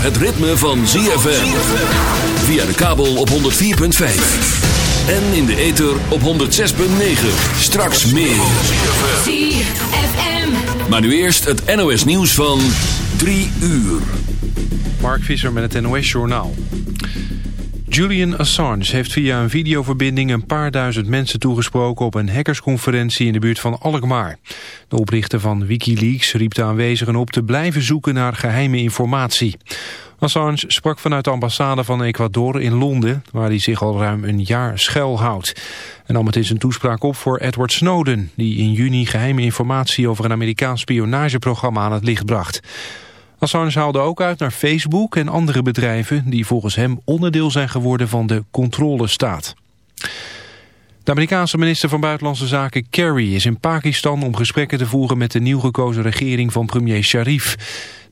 het ritme van ZFM. Via de kabel op 104.5. En in de ether op 106.9. Straks meer. ZFM. Maar nu eerst het NOS nieuws van 3 uur. Mark Visser met het NOS Journaal. Julian Assange heeft via een videoverbinding een paar duizend mensen toegesproken op een hackersconferentie in de buurt van Alkmaar. De oprichter van Wikileaks riep de aanwezigen op te blijven zoeken naar geheime informatie. Assange sprak vanuit de ambassade van Ecuador in Londen, waar hij zich al ruim een jaar schuilhoudt. En nam het in zijn toespraak op voor Edward Snowden, die in juni geheime informatie over een Amerikaans spionageprogramma aan het licht bracht. Assange haalde ook uit naar Facebook en andere bedrijven die volgens hem onderdeel zijn geworden van de controlestaat. De Amerikaanse minister van Buitenlandse Zaken Kerry is in Pakistan om gesprekken te voeren met de nieuw gekozen regering van premier Sharif.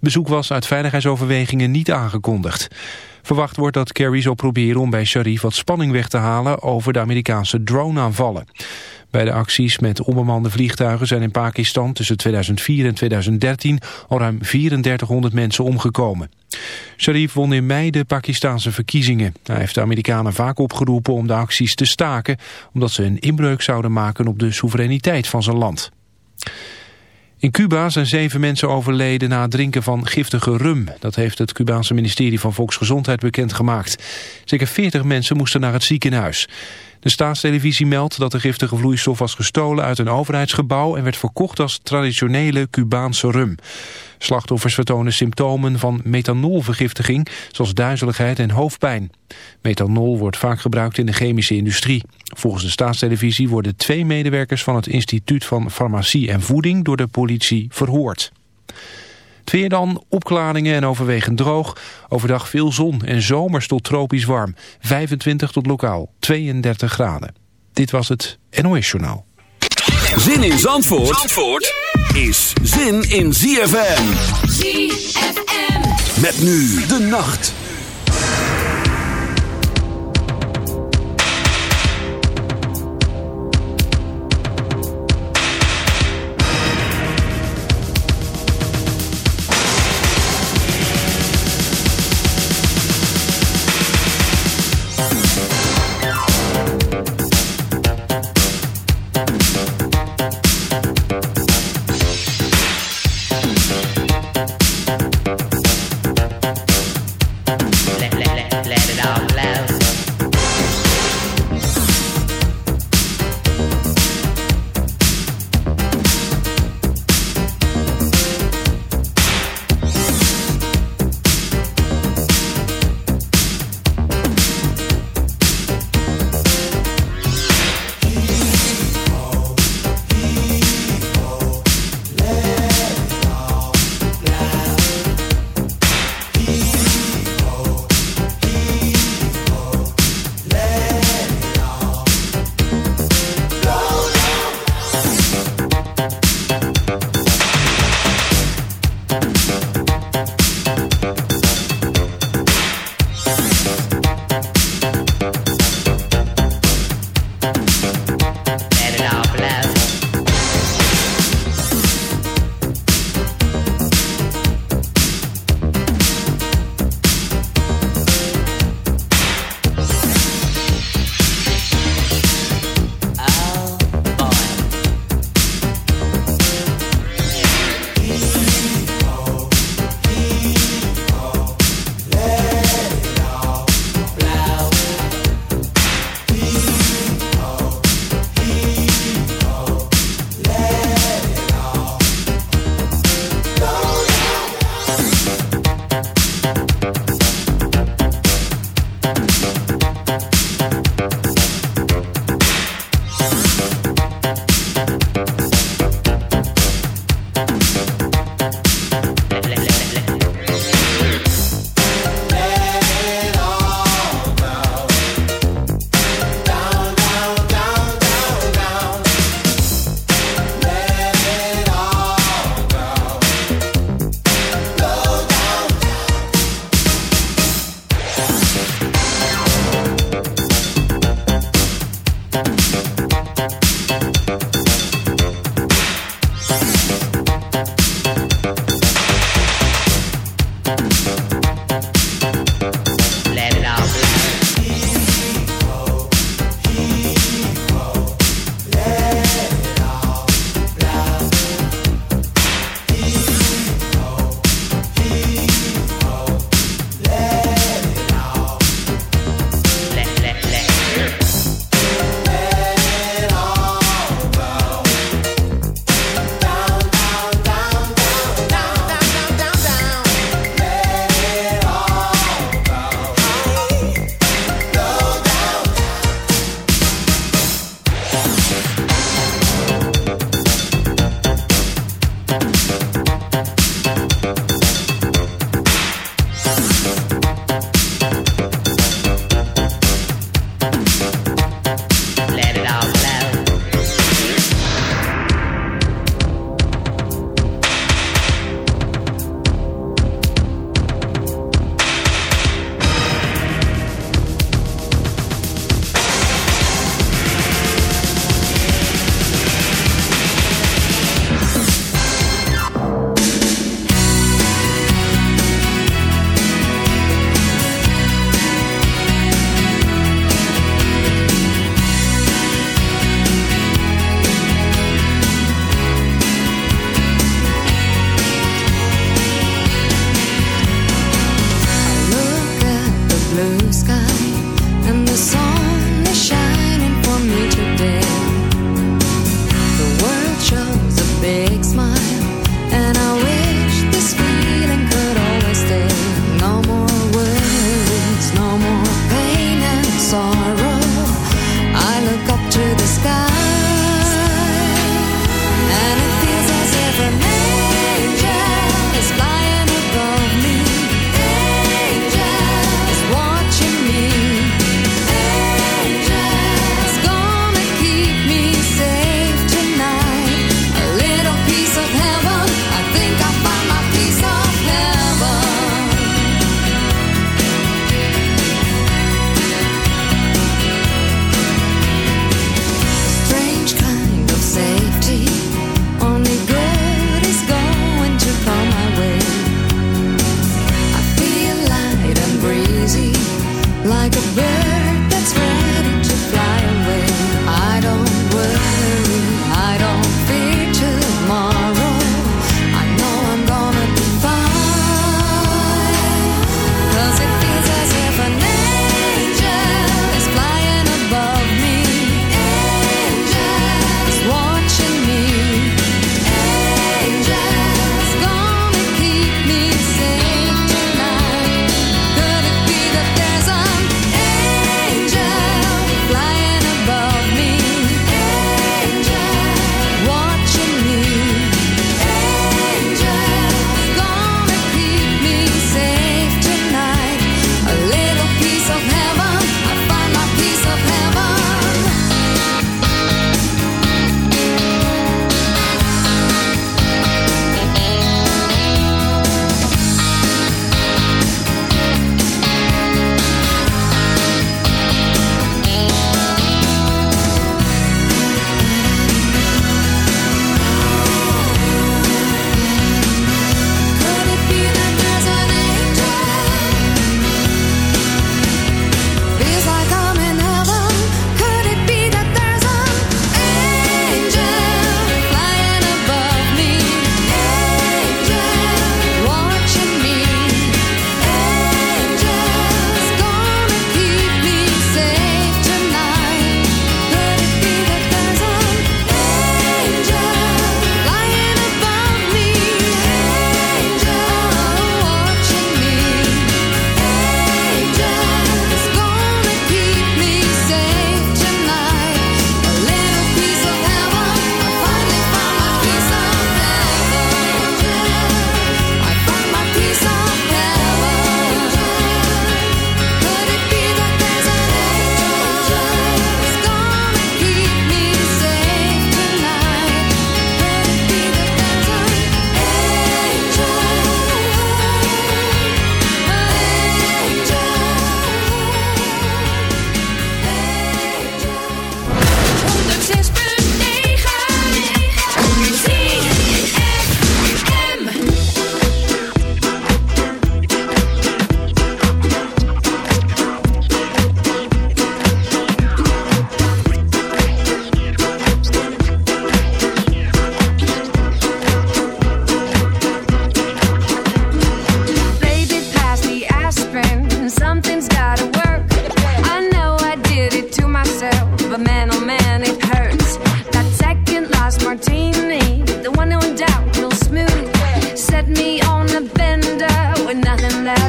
Bezoek was uit veiligheidsoverwegingen niet aangekondigd. Verwacht wordt dat Kerry zal proberen om bij Sharif wat spanning weg te halen over de Amerikaanse drone-aanvallen. Bij de acties met onbemande vliegtuigen zijn in Pakistan tussen 2004 en 2013 al ruim 3400 mensen omgekomen. Sharif won in mei de Pakistanse verkiezingen. Hij heeft de Amerikanen vaak opgeroepen om de acties te staken, omdat ze een inbreuk zouden maken op de soevereiniteit van zijn land. In Cuba zijn zeven mensen overleden na het drinken van giftige rum. Dat heeft het Cubaanse ministerie van Volksgezondheid bekendgemaakt. Zeker 40 mensen moesten naar het ziekenhuis. De staatstelevisie meldt dat de giftige vloeistof was gestolen uit een overheidsgebouw en werd verkocht als traditionele Cubaanse rum. Slachtoffers vertonen symptomen van methanolvergiftiging, zoals duizeligheid en hoofdpijn. Methanol wordt vaak gebruikt in de chemische industrie. Volgens de staatstelevisie worden twee medewerkers van het Instituut van Farmacie en Voeding door de politie verhoord. Het weer dan, opklaringen en overwegend droog. Overdag veel zon en zomers tot tropisch warm. 25 tot lokaal 32 graden. Dit was het NOS Journaal. Zin in Zandvoort, Zandvoort is zin in ZFM. ZFM. Met nu de nacht.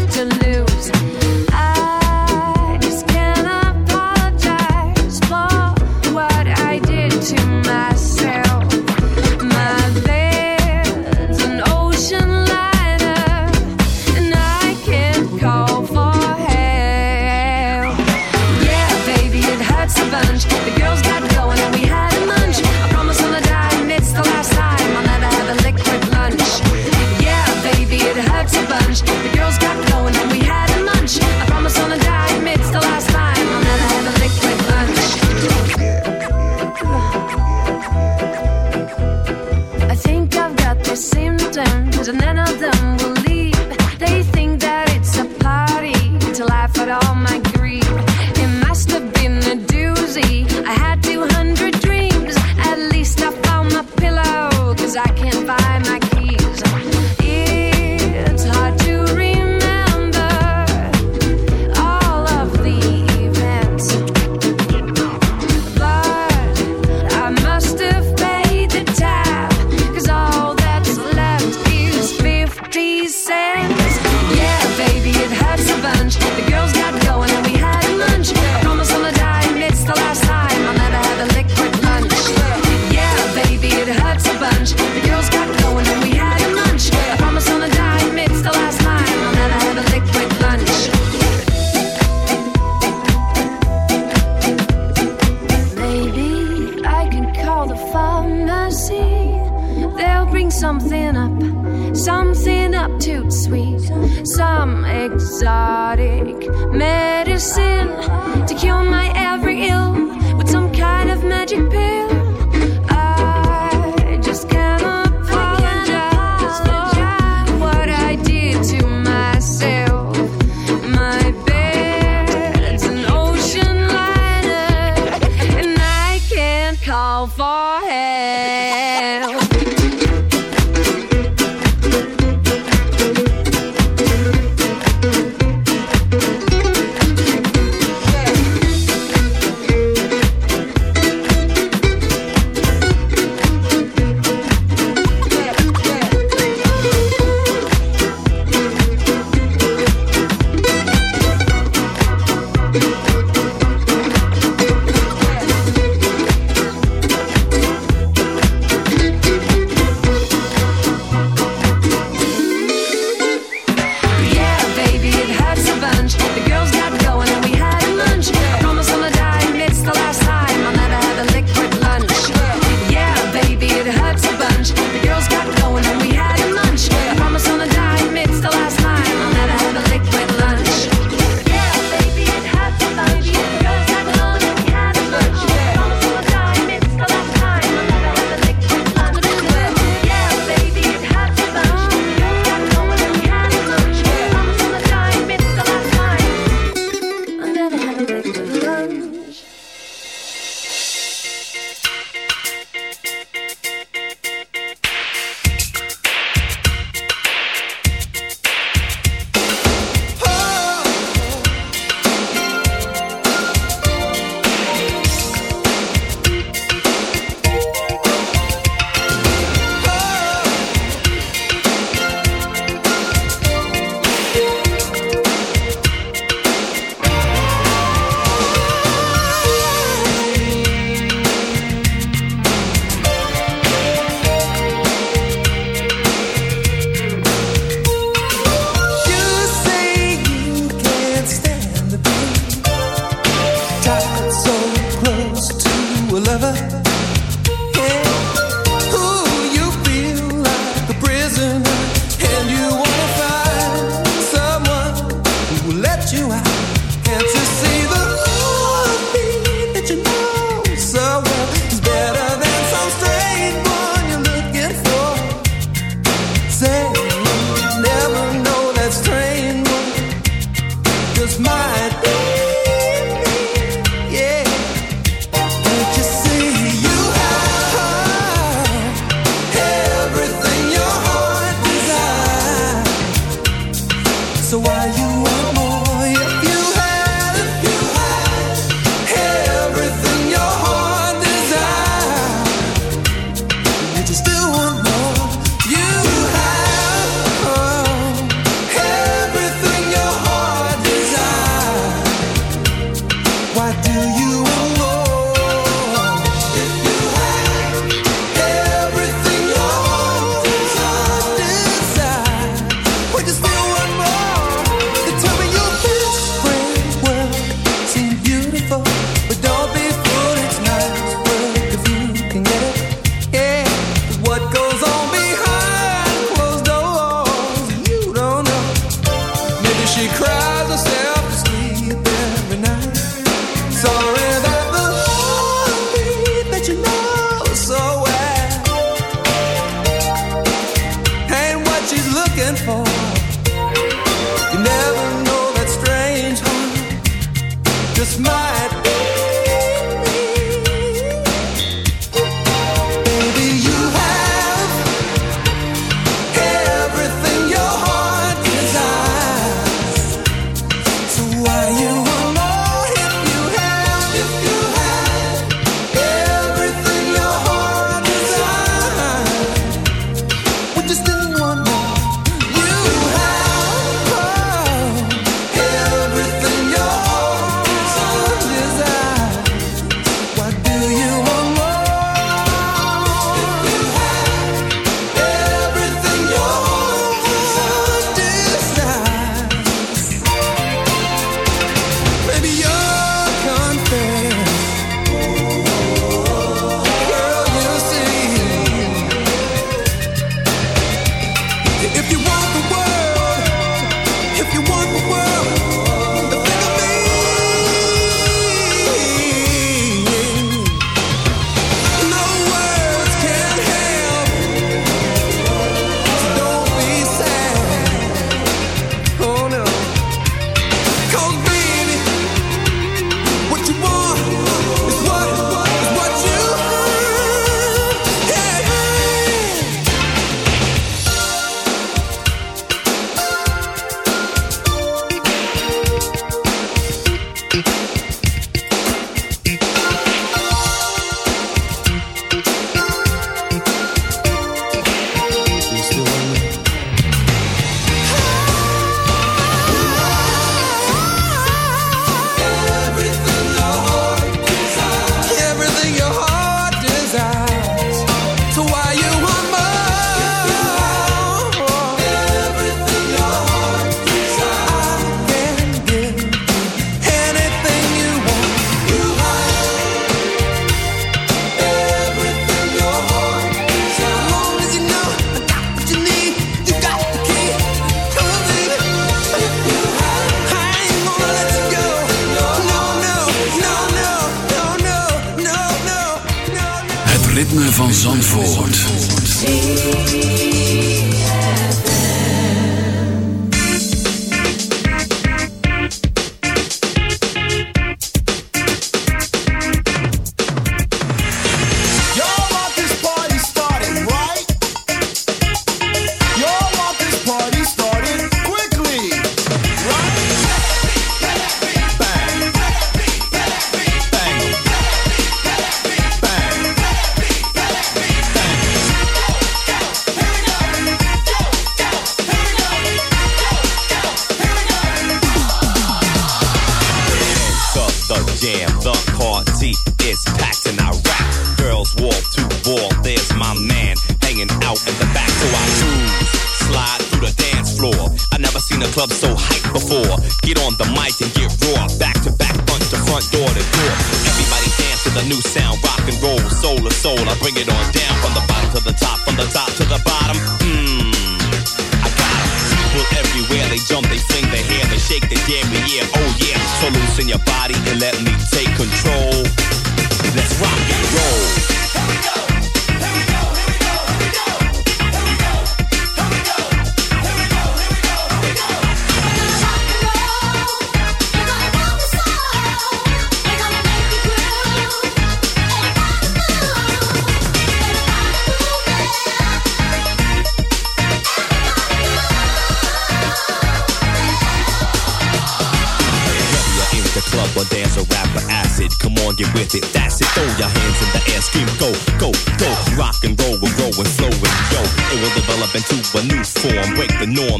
to lose.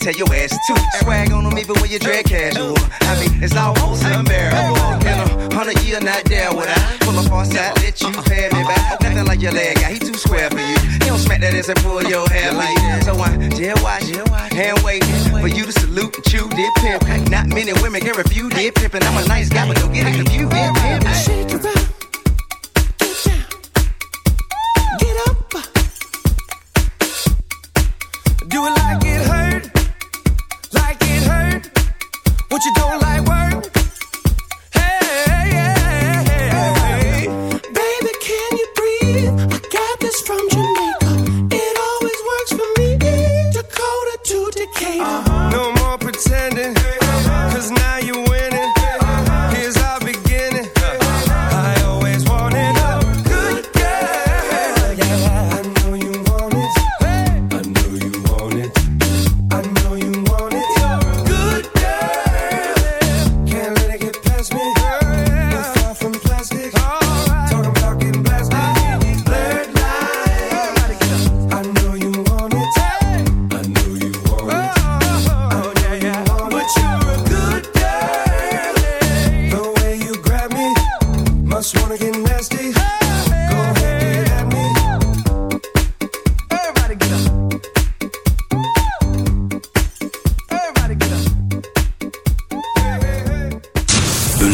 Something big enough to tell your ass to. Swag on them even when you drag casual. I mean, it's almost unbearable. In a hundred year, not there would I pull up on side, let you uh-uh. pay me back. Nothing like your leg guy, he too square for you. He don't smack that ass and pull your hair like that. So I jail watch, hand wait for you to salute and chew dip pimp. Not many women can refuse dip pimpin'. I'm a nice guy, but don't get it confused. Pimp. Shake it up.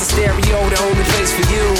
a stereo, the only place for you.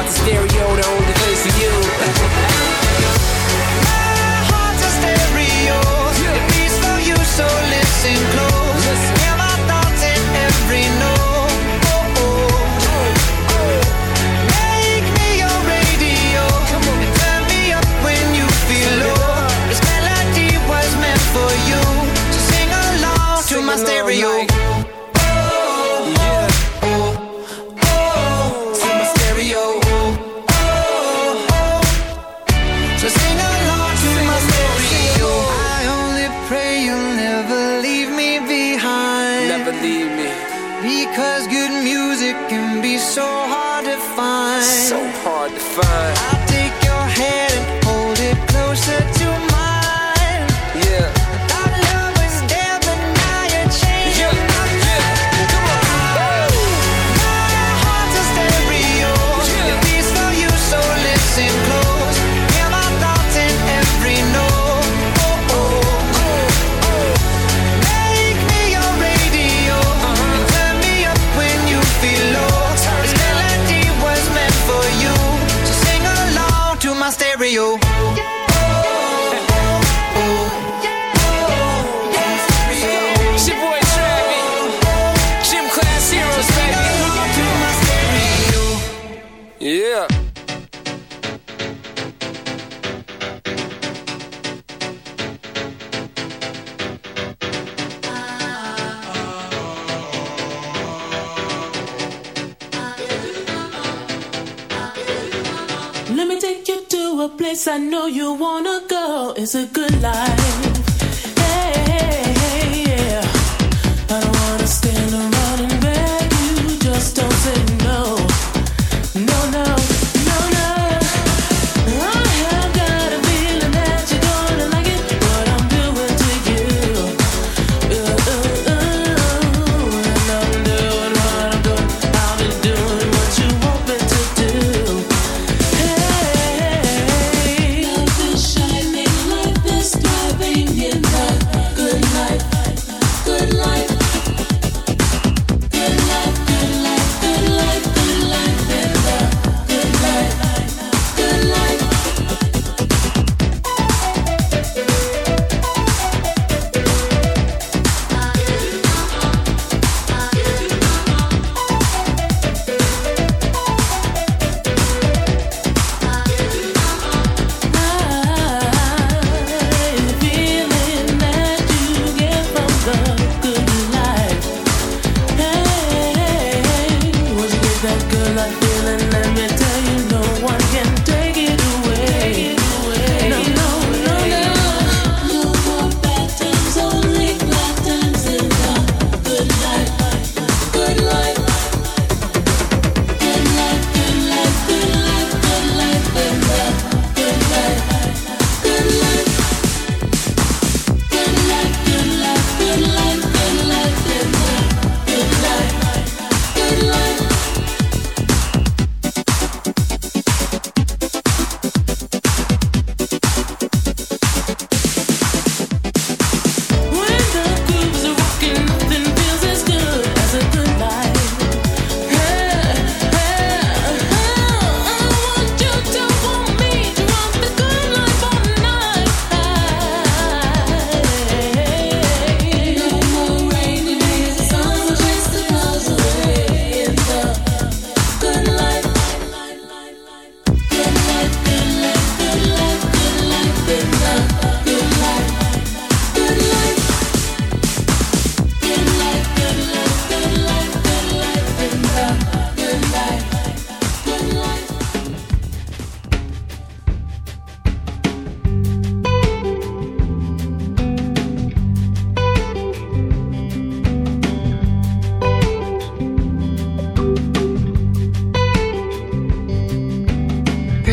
heart's a stereo, the only place for you. hard you wanna go. It's a good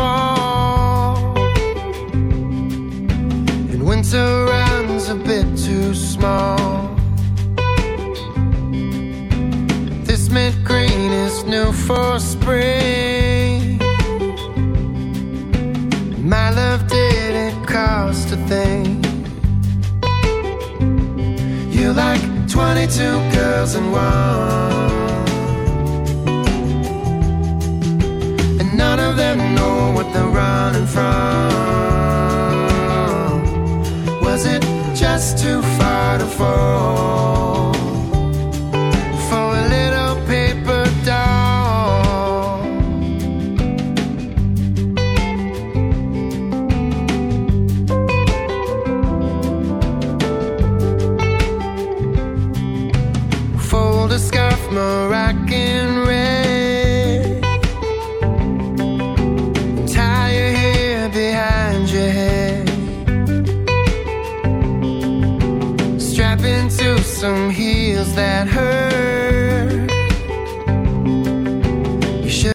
Fall. And winter runs a bit too small. This mint green is new for spring. My love didn't cost a thing. You're like 22 girls in one. From.